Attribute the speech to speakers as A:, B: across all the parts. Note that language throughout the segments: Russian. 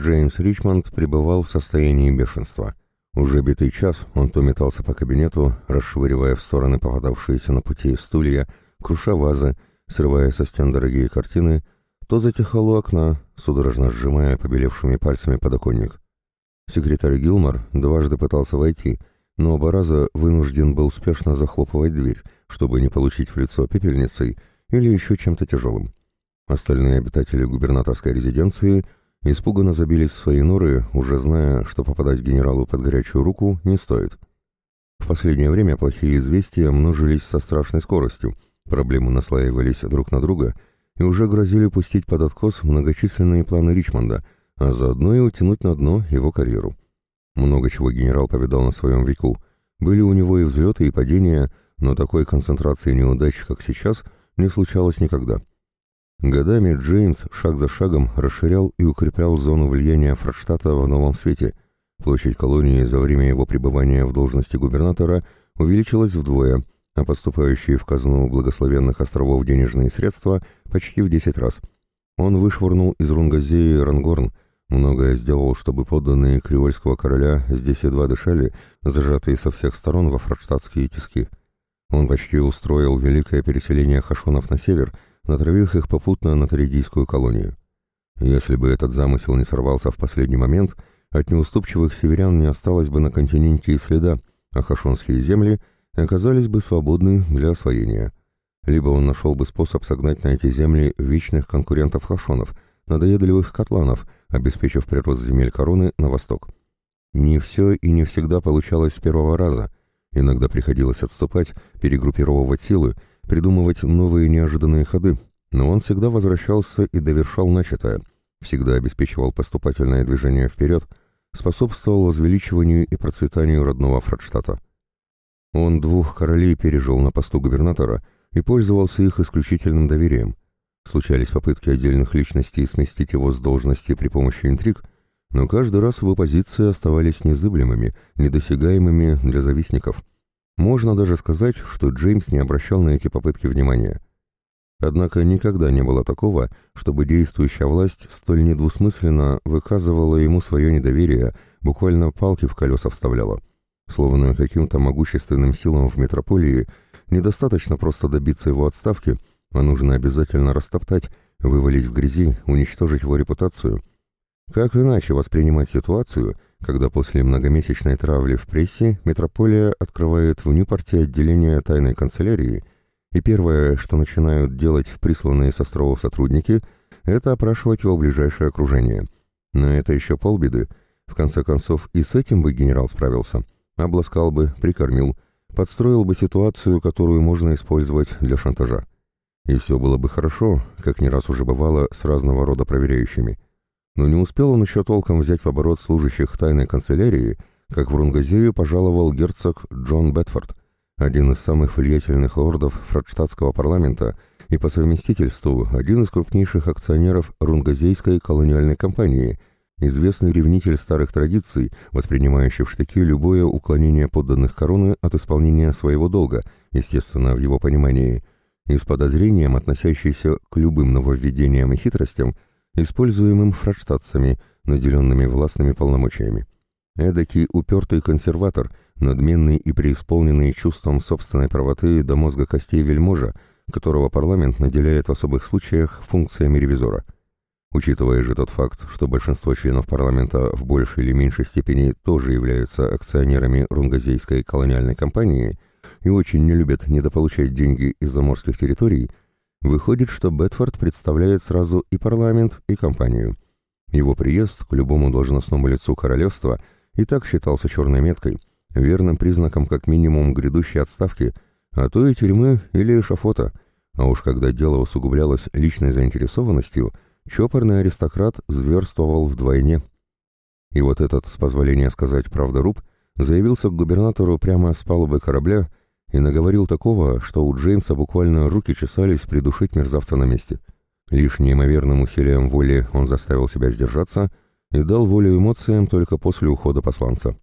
A: Джеймс Ричмонд пребывал в состоянии бешенства. Уже битый час он то метался по кабинету, расшвыривая в стороны попадавшиеся на пути стулья, круша вазы, срывая со стен дорогие картины, то затихал у окна, судорожно сжимая побелевшими пальцами подоконник. Секретарь Гилмор дважды пытался войти, но оба раза вынужден был спешно захлопывать дверь, чтобы не получить в лицо пепельницей или еще чем-то тяжелым. Остальные обитатели губернаторской резиденции испуганно забились в свои норы, уже зная, что попадать генералу под горячую руку не стоит. В последнее время плохие известия множились со страшной скоростью, проблемы наслаивались друг на друга и уже грозили пустить под откос многочисленные планы Ричмонда, а заодно и утянуть на дно его карьеру. Много чего генерал повидал на своем веку. Были у него и взлеты, и падения, но такой концентрации неудач, как сейчас, не случалось никогда. Годами Джеймс шаг за шагом расширял и укреплял зону влияния Фрадштадта в новом свете. Площадь колонии за время его пребывания в должности губернатора увеличилась вдвое, а поступающие в казну благословенных островов денежные средства почти в 10 раз. Он вышвырнул из Рунгазеи Рангорн, многое сделал, чтобы подданные креольского короля здесь едва дышали, зажатые со всех сторон во фрадштадтские тиски. Он почти устроил великое переселение хашонов на север – натравив их попутно на Таридийскую колонию. Если бы этот замысел не сорвался в последний момент, от неуступчивых северян не осталось бы на континенте и следа, а хашонские земли оказались бы свободны для освоения. Либо он нашел бы способ согнать на эти земли вечных конкурентов хашонов, надоедливых котланов, обеспечив прирост земель короны на восток. Не все и не всегда получалось с первого раза. Иногда приходилось отступать, перегруппировывать силы, придумывать новые неожиданные ходы, но он всегда возвращался и довершал начатое, всегда обеспечивал поступательное движение вперед, способствовал возвеличиванию и процветанию родного Фрадштадта. Он двух королей пережил на посту губернатора и пользовался их исключительным доверием. Случались попытки отдельных личностей сместить его с должности при помощи интриг, но каждый раз его позиции оставались незыблемыми, недосягаемыми для завистников – можно даже сказать, что Джеймс не обращал на эти попытки внимания. Однако никогда не было такого, чтобы действующая власть столь недвусмысленно выказывала ему свое недоверие, буквально палки в колеса вставляла. Словно каким-то могущественным силам в метрополии недостаточно просто добиться его отставки, а нужно обязательно растоптать, вывалить в грязи, уничтожить его репутацию. Как иначе воспринимать ситуацию – когда после многомесячной травли в прессе метрополия открывает в Ньюпорте отделение тайной канцелярии, и первое, что начинают делать присланные с островов сотрудники, это опрашивать его ближайшее окружение. Но это еще полбеды. В конце концов, и с этим бы генерал справился. Обласкал бы, прикормил, подстроил бы ситуацию, которую можно использовать для шантажа. И все было бы хорошо, как не раз уже бывало с разного рода проверяющими. Но не успел он еще толком взять в оборот служащих тайной канцелярии, как в Рунгазею пожаловал герцог Джон Бетфорд, один из самых влиятельных лордов фрадштадтского парламента и по совместительству один из крупнейших акционеров Рунгазейской колониальной компании, известный ревнитель старых традиций, воспринимающий в штыки любое уклонение подданных короны от исполнения своего долга, естественно, в его понимании, и с подозрением, относящийся к любым нововведениям и хитростям, используемым фрадштадцами, наделенными властными полномочиями. Эдакий упертый консерватор, надменный и преисполненный чувством собственной правоты до мозга костей вельможа, которого парламент наделяет в особых случаях функциями ревизора. Учитывая же тот факт, что большинство членов парламента в большей или меньшей степени тоже являются акционерами рунгазейской колониальной компании и очень не любят недополучать деньги из заморских территорий, Выходит, что Бетфорд представляет сразу и парламент, и компанию. Его приезд к любому должностному лицу королевства и так считался черной меткой, верным признаком как минимум грядущей отставки, а то и тюрьмы или эшафота. А уж когда дело усугублялось личной заинтересованностью, чопорный аристократ зверствовал вдвойне. И вот этот, с позволения сказать правдоруб, заявился к губернатору прямо с палубы корабля и наговорил такого, что у Джеймса буквально руки чесались придушить мерзавца на месте. Лишь неимоверным усилием воли он заставил себя сдержаться и дал волю эмоциям только после ухода посланца.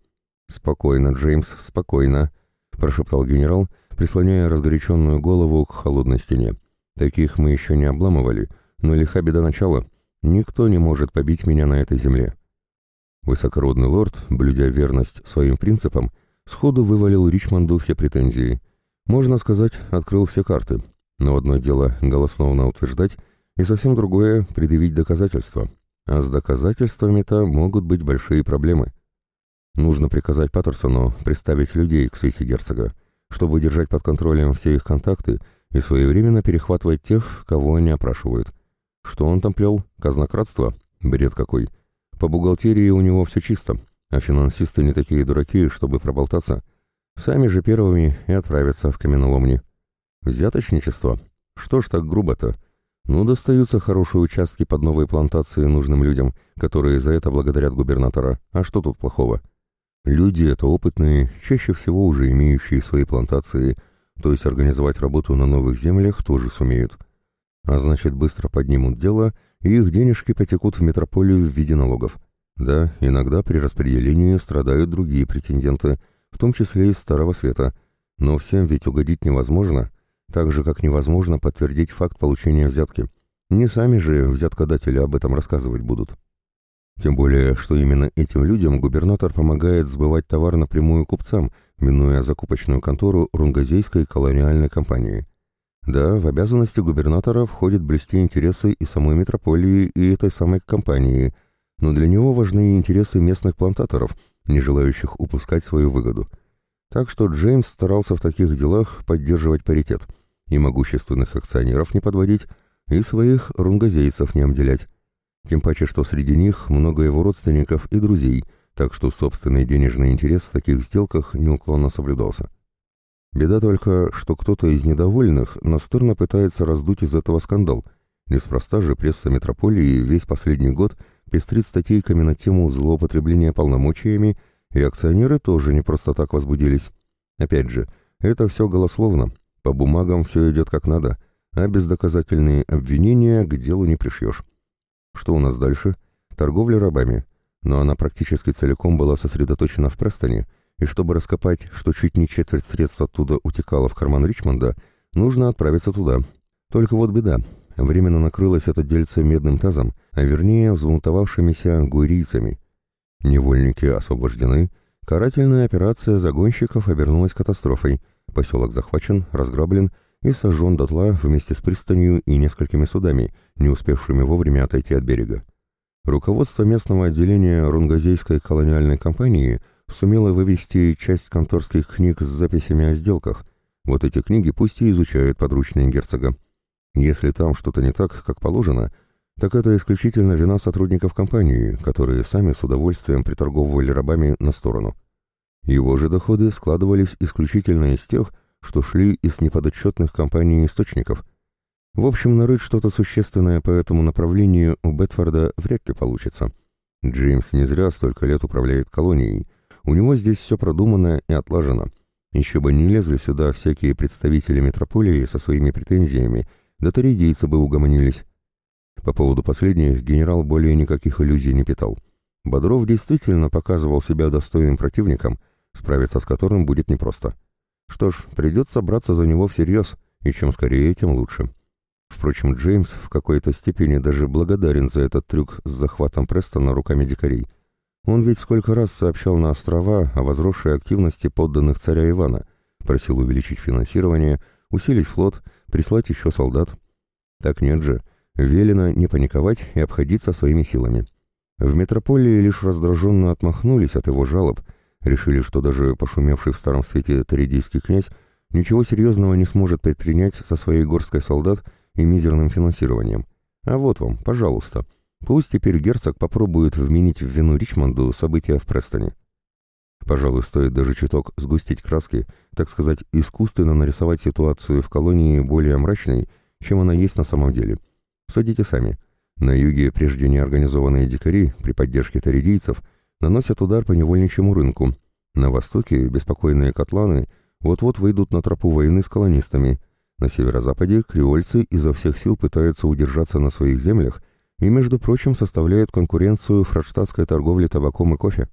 A: «Спокойно, Джеймс, спокойно», — прошептал генерал, прислоняя разгоряченную голову к холодной стене. «Таких мы еще не обламывали, но лиха беда начала. Никто не может побить меня на этой земле. Высокородный лорд, блюдя верность своим принципам, сходу вывалил Ричмонду все претензии. Можно сказать, открыл все карты. Но одно дело голословно утверждать, и совсем другое — предъявить доказательства. А с доказательствами-то могут быть большие проблемы. Нужно приказать Паттерсону приставить людей к свете герцога, чтобы держать под контролем все их контакты и своевременно перехватывать тех, кого они опрашивают. Что он там плел? Казнократство? Бред какой. По бухгалтерии у него все чисто, а финансисты не такие дураки, чтобы проболтаться. Сами же первыми и отправятся в каменоломни. Взяточничество? Что ж так грубо-то? Ну, достаются хорошие участки под новые плантации нужным людям, которые за это благодарят губернатора. А что тут плохого? Люди это опытные, чаще всего уже имеющие свои плантации, то есть организовать работу на новых землях тоже сумеют. А значит, быстро поднимут дело, и их денежки потекут в метрополию в виде налогов. Да, иногда при распределении страдают другие претенденты, в том числе из Старого Света, но всем ведь угодить невозможно, так же, как невозможно подтвердить факт получения взятки. Не сами же взяткодатели об этом рассказывать будут. Тем более, что именно этим людям губернатор помогает сбывать товар напрямую купцам, минуя закупочную контору Рунгазейской колониальной компании. Да, в обязанности губернатора входит блести интересы и самой метрополии, и этой самой компании, но для него важны интересы местных плантаторов, не желающих упускать свою выгоду. Так что Джеймс старался в таких делах поддерживать паритет – и могущественных акционеров не подводить, и своих рунгазейцев не обделять. Тем паче, что среди них много его родственников и друзей, так что собственный денежный интерес в таких сделках неуклонно соблюдался. Беда только, что кто-то из недовольных настырно пытается раздуть из этого скандал. Неспроста же пресса метрополии весь последний год пестрит статейками на тему злоупотребления полномочиями, и акционеры тоже не просто так возбудились. Опять же, это все голословно, по бумагам все идет как надо, а бездоказательные обвинения к делу не пришьешь. Что у нас дальше? Торговля рабами. Но она практически целиком была сосредоточена в Престоне, и чтобы раскопать, что чуть не четверть средств оттуда утекала в карман Ричмонда, нужно отправиться туда. Только вот беда. Временно накрылось это дельце медным тазом, а вернее взбунтовавшимися гуирийцами. Невольники освобождены, карательная операция загонщиков обернулась катастрофой – Поселок захвачен, разграблен и сожжен дотла вместе с пристанью и несколькими судами, не успевшими вовремя отойти от берега. Руководство местного отделения Рунгазейской колониальной компании сумело вывести часть конторских книг с записями о сделках. Вот эти книги пусть и изучают подручные герцога. Если там что-то не так, как положено, так это исключительно вина сотрудников компании, которые сами с удовольствием приторговывали рабами на сторону. Его же доходы складывались исключительно из тех, что шли из неподотчетных компаний источников. В общем, нарыть что-то существенное по этому направлению у Бетфорда вряд ли получится. Джеймс не зря столько лет управляет колонией. У него здесь все продумано и отлажено. Еще бы не лезли сюда всякие представители метрополии со своими претензиями, да таридийцы бы угомонились. По поводу последних генерал более никаких иллюзий не питал. Бодров действительно показывал себя достойным противником, справиться с которым будет непросто. Что ж, придется браться за него всерьез, и чем скорее, тем лучше. Впрочем, Джеймс в какой-то степени даже благодарен за этот трюк с захватом Престона руками дикарей. Он ведь сколько раз сообщал на острова о возросшей активности подданных царя Ивана, просил увеличить финансирование, усилить флот, прислать еще солдат. Так нет же, велено не паниковать и обходиться своими силами. В метрополии лишь раздраженно отмахнулись от его жалоб – Решили, что даже пошумевший в старом свете таридийский князь ничего серьезного не сможет предпринять со своей горской солдат и мизерным финансированием. А вот вам, пожалуйста. Пусть теперь герцог попробует вменить в вину Ричмонду события в Престоне. Пожалуй, стоит даже чуток сгустить краски, так сказать, искусственно нарисовать ситуацию в колонии более мрачной, чем она есть на самом деле. Судите сами. На юге прежде неорганизованные дикари при поддержке таридийцев – наносят удар по невольничьему рынку. На востоке беспокойные котланы вот-вот выйдут на тропу войны с колонистами. На северо-западе креольцы изо всех сил пытаются удержаться на своих землях и, между прочим, составляют конкуренцию фрадштадтской торговле табаком и кофе.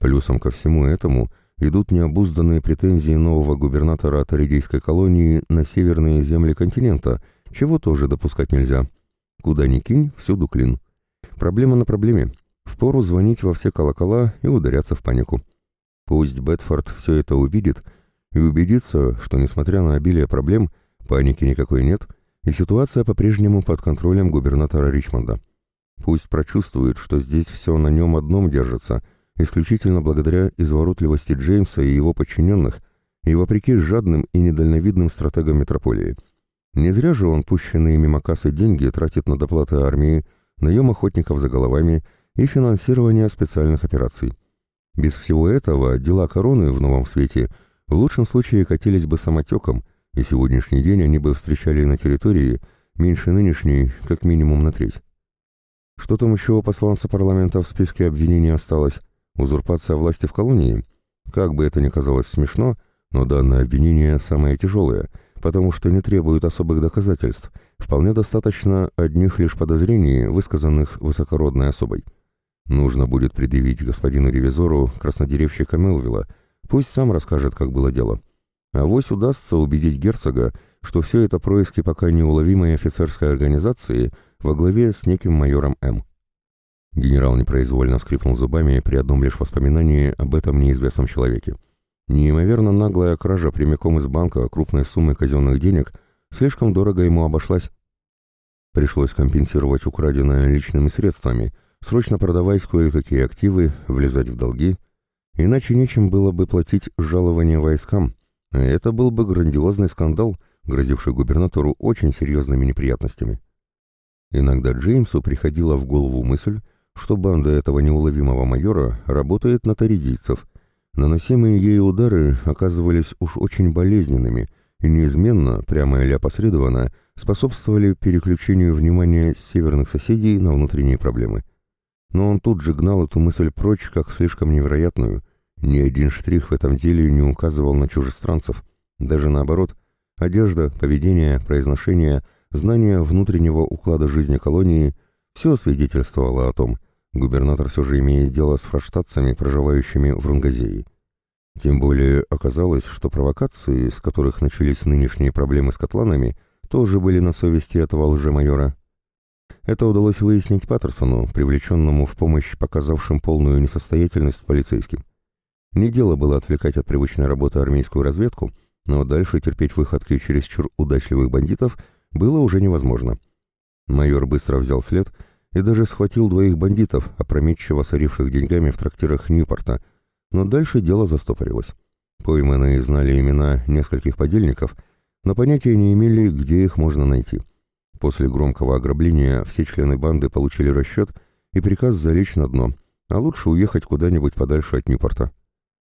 A: Плюсом ко всему этому идут необузданные претензии нового губернатора Торидейской колонии на северные земли континента, чего тоже допускать нельзя. Куда ни кинь, всюду клин. Проблема на проблеме. Впору звонить во все колокола и ударяться в панику. Пусть Бетфорд все это увидит и убедится, что, несмотря на обилие проблем, паники никакой нет, и ситуация по-прежнему под контролем губернатора Ричмонда. Пусть прочувствует, что здесь все на нем одном держится, исключительно благодаря изворотливости Джеймса и его подчиненных, и вопреки жадным и недальновидным стратегам метрополии. Не зря же он пущенные мимо кассы деньги тратит на доплаты армии, наем охотников за головами и финансирование специальных операций. Без всего этого дела короны в новом свете в лучшем случае катились бы самотеком, и сегодняшний день они бы встречали на территории меньше нынешней, как минимум на треть. Что там еще у посланца парламента в списке обвинений осталось? Узурпация власти в колонии? Как бы это ни казалось смешно, но данное обвинение самое тяжелое, потому что не требует особых доказательств, вполне достаточно одних лишь подозрений, высказанных высокородной особой. Нужно будет предъявить господину ревизору краснодеревщика Мелвилла, пусть сам расскажет, как было дело. А вось удастся убедить герцога, что все это происки пока неуловимой офицерской организации во главе с неким майором М. Генерал непроизвольно скрипнул зубами при одном лишь воспоминании об этом неизвестном человеке. Неимоверно наглая кража прямиком из банка крупной суммы казенных денег слишком дорого ему обошлась. Пришлось компенсировать украденное личными средствами – срочно продавать кое-какие активы, влезать в долги, иначе нечем было бы платить жалования войскам, это был бы грандиозный скандал, грозивший губернатору очень серьезными неприятностями. Иногда Джеймсу приходила в голову мысль, что банда этого неуловимого майора работает на таридийцев. Наносимые ей удары оказывались уж очень болезненными и неизменно, прямо или опосредованно, способствовали переключению внимания северных соседей на внутренние проблемы. Но он тут же гнал эту мысль прочь, как слишком невероятную. Ни один штрих в этом деле не указывал на чужестранцев. Даже наоборот, одежда, поведение, произношение, знание внутреннего уклада жизни колонии – все свидетельствовало о том, губернатор все же имеет дело с фраштатцами, проживающими в Рунгазее. Тем более оказалось, что провокации, с которых начались нынешние проблемы с котланами, тоже были на совести этого лжемайора. Это удалось выяснить Паттерсону, привлеченному в помощь показавшим полную несостоятельность полицейским. Не дело было отвлекать от привычной работы армейскую разведку, но дальше терпеть выходки чересчур удачливых бандитов было уже невозможно. Майор быстро взял след и даже схватил двоих бандитов, опрометчиво соривших деньгами в трактирах Ньюпорта, но дальше дело застопорилось. Пойманные знали имена нескольких подельников, но понятия не имели, где их можно найти. После громкого ограбления все члены банды получили расчет и приказ залечь на дно, а лучше уехать куда-нибудь подальше от Ньюпорта.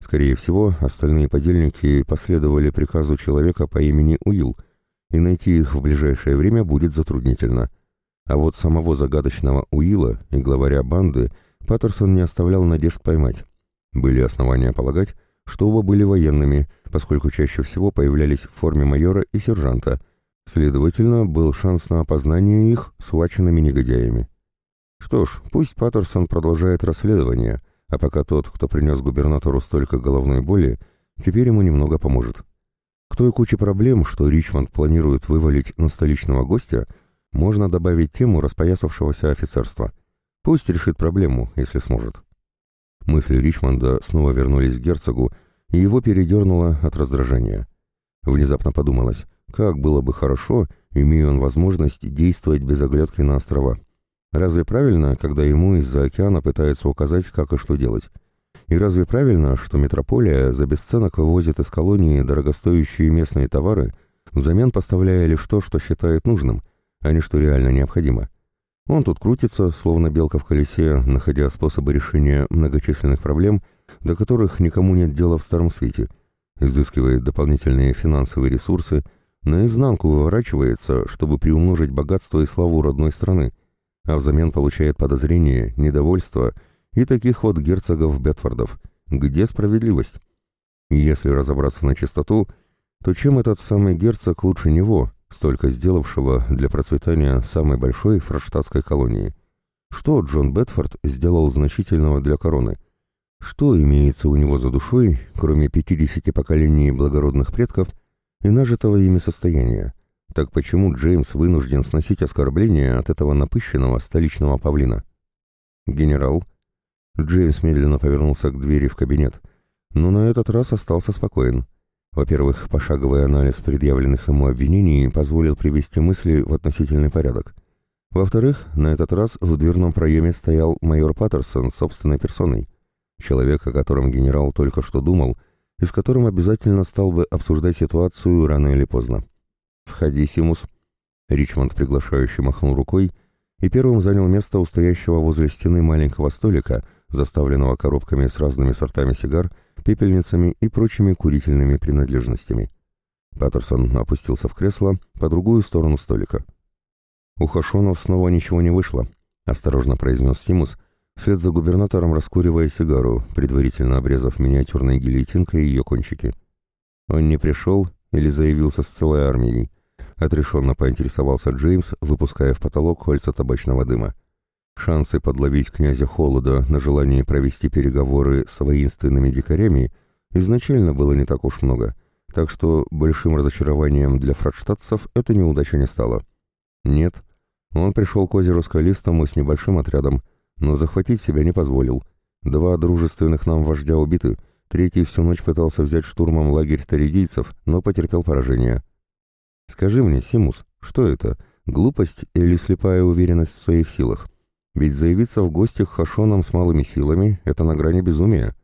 A: Скорее всего, остальные подельники последовали приказу человека по имени Уилл, и найти их в ближайшее время будет затруднительно. А вот самого загадочного Уилла и главаря банды Паттерсон не оставлял надежд поймать. Были основания полагать, что оба были военными, поскольку чаще всего появлялись в форме майора и сержанта – Следовательно, был шанс на опознание их схваченными негодяями. Что ж, пусть Паттерсон продолжает расследование, а пока тот, кто принес губернатору столько головной боли, теперь ему немного поможет. К той куче проблем, что Ричмонд планирует вывалить на столичного гостя, можно добавить тему распоясавшегося офицерства. Пусть решит проблему, если сможет. Мысли Ричмонда снова вернулись к герцогу, и его передернуло от раздражения. Внезапно подумалось, как было бы хорошо, имея он возможность действовать без оглядки на острова. Разве правильно, когда ему из-за океана пытаются указать, как и что делать? И разве правильно, что метрополия за бесценок вывозит из колонии дорогостоящие местные товары, взамен поставляя лишь то, что считает нужным, а не что реально необходимо? Он тут крутится, словно белка в колесе, находя способы решения многочисленных проблем, до которых никому нет дела в Старом Свете, изыскивает дополнительные финансовые ресурсы, наизнанку выворачивается, чтобы приумножить богатство и славу родной страны, а взамен получает подозрения, недовольство и таких вот герцогов Бетфордов. Где справедливость? если разобраться на чистоту, то чем этот самый герцог лучше него, столько сделавшего для процветания самой большой фраштатской колонии? Что Джон Бетфорд сделал значительного для короны? Что имеется у него за душой, кроме 50 поколений благородных предков – и нажитого ими состояния. Так почему Джеймс вынужден сносить оскорбления от этого напыщенного столичного павлина? «Генерал», Джеймс медленно повернулся к двери в кабинет, но на этот раз остался спокоен. Во-первых, пошаговый анализ предъявленных ему обвинений позволил привести мысли в относительный порядок. Во-вторых, на этот раз в дверном проеме стоял майор Паттерсон собственной персоной, человек, о котором генерал только что думал, и с которым обязательно стал бы обсуждать ситуацию рано или поздно. «Входи, Симус». Ричмонд приглашающе махнул рукой и первым занял место у стоящего возле стены маленького столика, заставленного коробками с разными сортами сигар, пепельницами и прочими курительными принадлежностями. Паттерсон опустился в кресло по другую сторону столика. «У Хашонов снова ничего не вышло», — осторожно произнес Симус, вслед за губернатором раскуривая сигару, предварительно обрезав миниатюрной гильотинкой ее кончики. «Он не пришел или заявился с целой армией?» — отрешенно поинтересовался Джеймс, выпуская в потолок кольца табачного дыма. Шансы подловить князя Холода на желание провести переговоры с воинственными дикарями изначально было не так уж много, так что большим разочарованием для фрадштадцев эта неудача не стала. Нет, он пришел к озеру Скалистому с небольшим отрядом, но захватить себя не позволил. Два дружественных нам вождя убиты, третий всю ночь пытался взять штурмом лагерь таридийцев, но потерпел поражение. Скажи мне, Симус, что это, глупость или слепая уверенность в своих силах? Ведь заявиться в гости к Хашонам с малыми силами — это на грани безумия.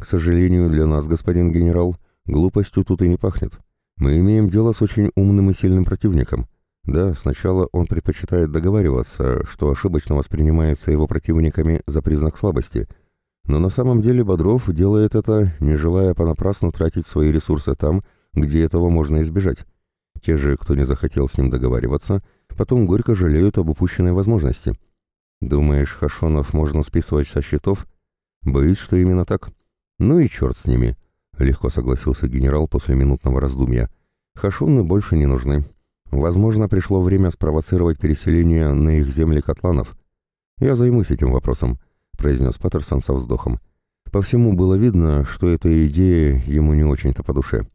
A: К сожалению для нас, господин генерал, глупостью тут и не пахнет. Мы имеем дело с очень умным и сильным противником — да, сначала он предпочитает договариваться, что ошибочно воспринимается его противниками за признак слабости, но на самом деле Бодров делает это, не желая понапрасну тратить свои ресурсы там, где этого можно избежать. Те же, кто не захотел с ним договариваться, потом горько жалеют об упущенной возможности. Думаешь, Хашонов можно списывать со счетов? Боюсь, что именно так. Ну и черт с ними, — легко согласился генерал после минутного раздумья. Хашоны больше не нужны. Возможно, пришло время спровоцировать переселение на их земли котланов. Я займусь этим вопросом, произнес Паттерсон со вздохом. По всему было видно, что эта идея ему не очень-то по душе.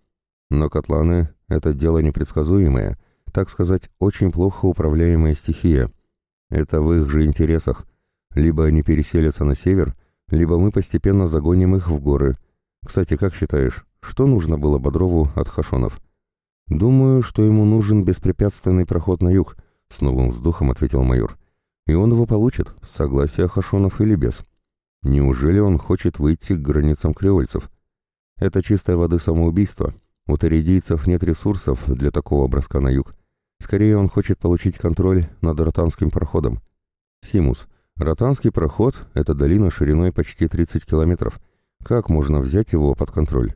A: Но котланы — это дело непредсказуемое, так сказать, очень плохо управляемая стихия. Это в их же интересах. Либо они переселятся на север, либо мы постепенно загоним их в горы. Кстати, как считаешь, что нужно было Бодрову от Хашонов? «Думаю, что ему нужен беспрепятственный проход на юг», — с новым вздохом ответил майор. «И он его получит, с согласия Хашонов или без. Неужели он хочет выйти к границам креольцев? Это чистая воды самоубийство. У таридийцев нет ресурсов для такого броска на юг. Скорее он хочет получить контроль над ротанским проходом. Симус. Ротанский проход — это долина шириной почти 30 километров. Как можно взять его под контроль?»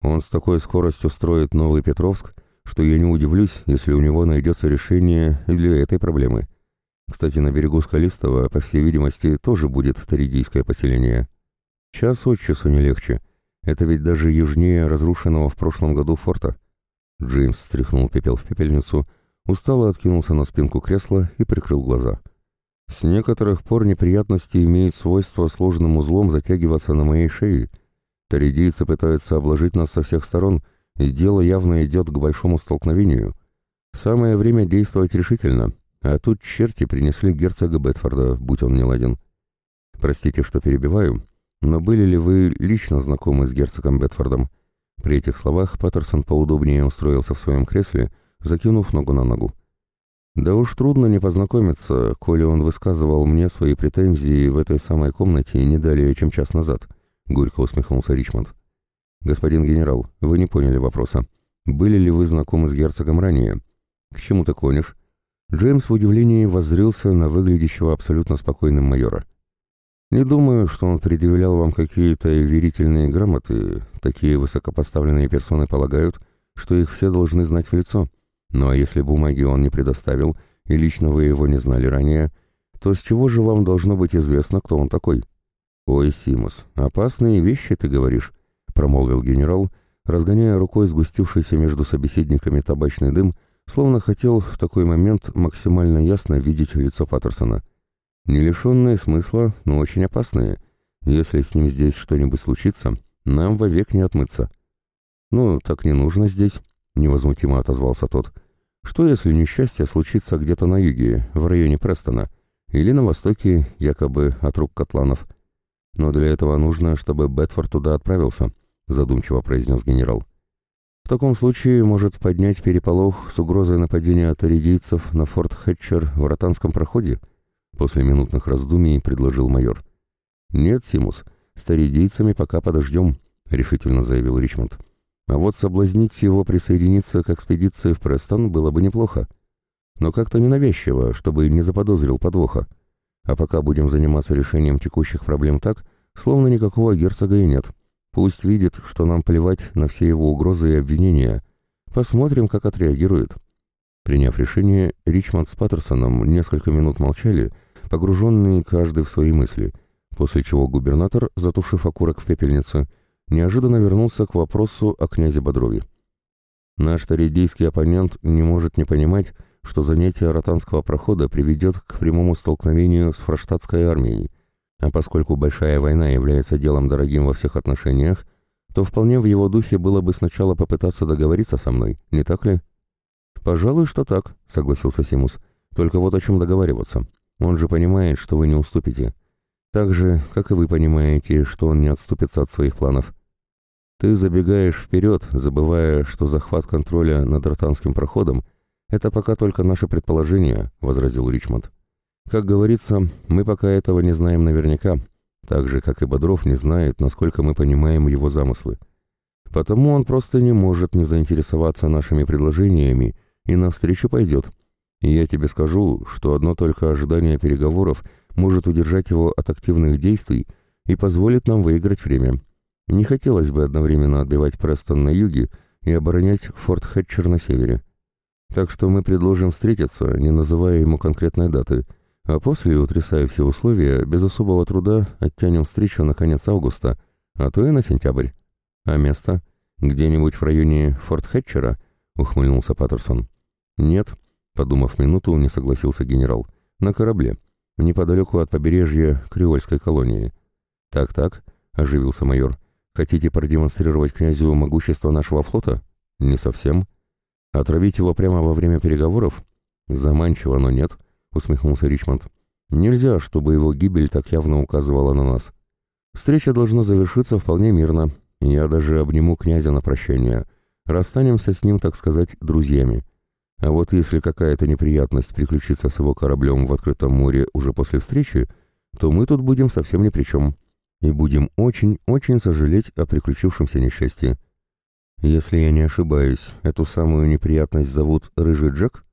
A: Он с такой скоростью строит новый Петровск, что я не удивлюсь, если у него найдется решение для этой проблемы. Кстати, на берегу Скалистого, по всей видимости, тоже будет таридийское поселение. Час от часу не легче. Это ведь даже южнее разрушенного в прошлом году форта. Джеймс стряхнул пепел в пепельницу, устало откинулся на спинку кресла и прикрыл глаза. С некоторых пор неприятности имеют свойство сложным узлом затягиваться на моей шее — Таридийцы пытаются обложить нас со всех сторон, и дело явно идет к большому столкновению. Самое время действовать решительно, а тут черти принесли герцога Бетфорда, будь он не ладен. Простите, что перебиваю, но были ли вы лично знакомы с герцогом Бетфордом? При этих словах Паттерсон поудобнее устроился в своем кресле, закинув ногу на ногу. Да уж трудно не познакомиться, коли он высказывал мне свои претензии в этой самой комнате не далее, чем час назад. — горько усмехнулся Ричмонд. «Господин генерал, вы не поняли вопроса. Были ли вы знакомы с герцогом ранее? К чему ты клонишь?» Джеймс в удивлении воззрился на выглядящего абсолютно спокойным майора. «Не думаю, что он предъявлял вам какие-то верительные грамоты. Такие высокопоставленные персоны полагают, что их все должны знать в лицо. Ну а если бумаги он не предоставил, и лично вы его не знали ранее, то с чего же вам должно быть известно, кто он такой?» «Ой, Симус, опасные вещи ты говоришь», — промолвил генерал, разгоняя рукой сгустившийся между собеседниками табачный дым, словно хотел в такой момент максимально ясно видеть лицо Паттерсона. «Не лишенные смысла, но очень опасные. Если с ним здесь что-нибудь случится, нам вовек не отмыться». «Ну, так не нужно здесь», — невозмутимо отозвался тот. «Что, если несчастье случится где-то на юге, в районе Престона, или на востоке, якобы от рук котланов?» Но для этого нужно, чтобы Бетфорд туда отправился, задумчиво произнес генерал. В таком случае может поднять переполох с угрозой нападения таридийцев на форт Хэтчер в Ротанском проходе? После минутных раздумий предложил майор. «Нет, Симус, с таридийцами пока подождем», — решительно заявил Ричмонд. «А вот соблазнить его присоединиться к экспедиции в Престон было бы неплохо. Но как-то ненавязчиво, чтобы не заподозрил подвоха. А пока будем заниматься решением текущих проблем так, словно никакого герцога и нет. Пусть видит, что нам плевать на все его угрозы и обвинения. Посмотрим, как отреагирует». Приняв решение, Ричмонд с Паттерсоном несколько минут молчали, погруженные каждый в свои мысли — после чего губернатор, затушив окурок в пепельнице, неожиданно вернулся к вопросу о князе Бодрове. Наш таридийский оппонент не может не понимать, что занятие ротанского прохода приведет к прямому столкновению с фраштатской армией, а поскольку большая война является делом дорогим во всех отношениях, то вполне в его духе было бы сначала попытаться договориться со мной, не так ли? «Пожалуй, что так», — согласился Симус. «Только вот о чем договариваться. Он же понимает, что вы не уступите. Так же, как и вы понимаете, что он не отступится от своих планов. Ты забегаешь вперед, забывая, что захват контроля над ротанским проходом — это пока только наше предположение, — возразил Ричмонд. Как говорится, мы пока этого не знаем наверняка, так же, как и Бодров не знает, насколько мы понимаем его замыслы. Потому он просто не может не заинтересоваться нашими предложениями и навстречу пойдет. Я тебе скажу, что одно только ожидание переговоров — может удержать его от активных действий и позволит нам выиграть время. Не хотелось бы одновременно отбивать Престон на юге и оборонять Форт Хэтчер на севере. Так что мы предложим встретиться, не называя ему конкретной даты, а после, утрясая все условия, без особого труда оттянем встречу на конец августа, а то и на сентябрь. А место? Где-нибудь в районе Форт Хэтчера? Ухмыльнулся Паттерсон. Нет, подумав минуту, не согласился генерал. На корабле неподалеку от побережья Креольской колонии. «Так-так», — оживился майор, — «хотите продемонстрировать князю могущество нашего флота?» «Не совсем». «Отравить его прямо во время переговоров?» «Заманчиво, но нет», — усмехнулся Ричмонд. «Нельзя, чтобы его гибель так явно указывала на нас. Встреча должна завершиться вполне мирно, я даже обниму князя на прощание. Расстанемся с ним, так сказать, друзьями. А вот если какая-то неприятность приключится с его кораблем в открытом море уже после встречи, то мы тут будем совсем ни при чем. И будем очень-очень сожалеть о приключившемся несчастье. Если я не ошибаюсь, эту самую неприятность зовут Рыжий Джек?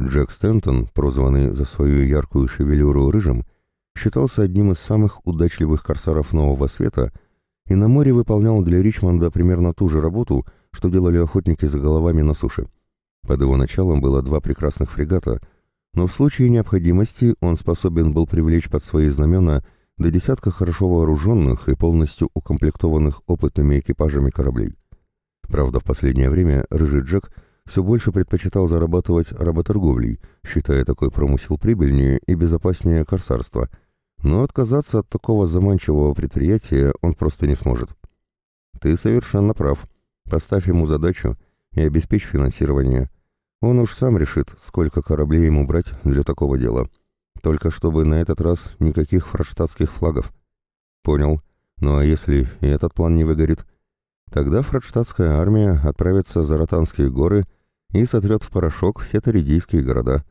A: Джек Стентон, прозванный за свою яркую шевелюру Рыжим, считался одним из самых удачливых корсаров Нового Света и на море выполнял для Ричмонда примерно ту же работу, что делали охотники за головами на суше. Под его началом было два прекрасных фрегата, но в случае необходимости он способен был привлечь под свои знамена до десятка хорошо вооруженных и полностью укомплектованных опытными экипажами кораблей. Правда, в последнее время Рыжий Джек все больше предпочитал зарабатывать работорговлей, считая такой промысел прибыльнее и безопаснее корсарства, но отказаться от такого заманчивого предприятия он просто не сможет. «Ты совершенно прав. Поставь ему задачу — и обеспечь финансирование. Он уж сам решит, сколько кораблей ему брать для такого дела. Только чтобы на этот раз никаких фрадштадтских флагов. Понял. Ну а если и этот план не выгорит? Тогда фрадштадтская армия отправится за Ротанские горы и сотрет в порошок все таридийские города.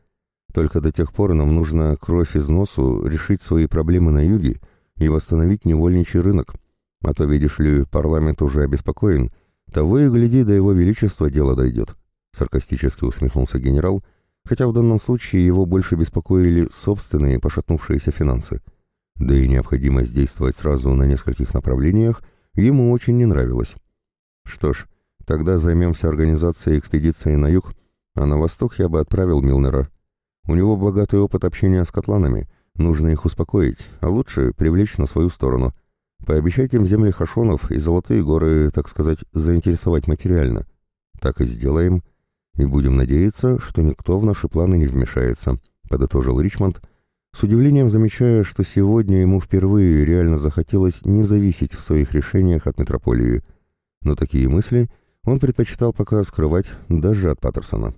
A: Только до тех пор нам нужно кровь из носу решить свои проблемы на юге и восстановить невольничий рынок. А то, видишь ли, парламент уже обеспокоен — того и гляди, до его величества дело дойдет, саркастически усмехнулся генерал, хотя в данном случае его больше беспокоили собственные пошатнувшиеся финансы. Да и необходимость действовать сразу на нескольких направлениях ему очень не нравилась. Что ж, тогда займемся организацией экспедиции на юг, а на восток я бы отправил Милнера. У него богатый опыт общения с котланами, нужно их успокоить, а лучше привлечь на свою сторону. Пообещать им земли хашонов и золотые горы, так сказать, заинтересовать материально. Так и сделаем. И будем надеяться, что никто в наши планы не вмешается, подытожил Ричмонд, с удивлением замечая, что сегодня ему впервые реально захотелось не зависеть в своих решениях от метрополии. Но такие мысли он предпочитал пока скрывать даже от Паттерсона.